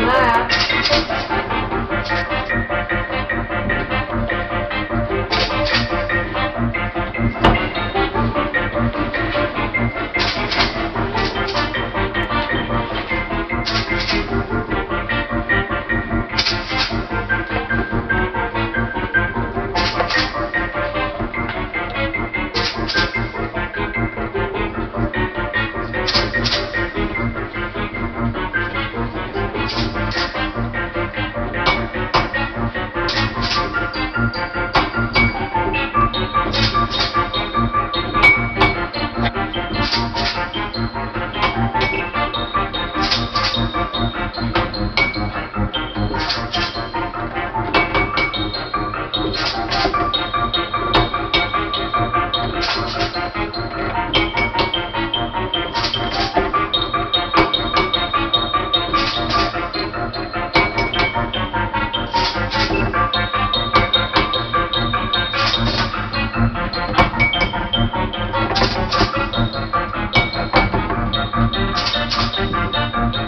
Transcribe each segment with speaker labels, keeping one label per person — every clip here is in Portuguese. Speaker 1: 哎。
Speaker 2: Thank you.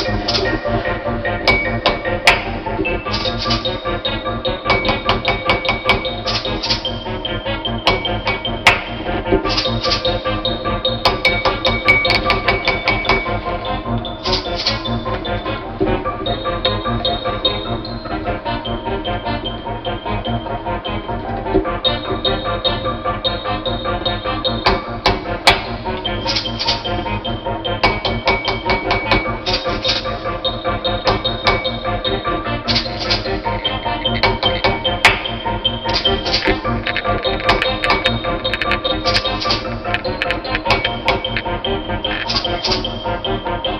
Speaker 3: Thank you.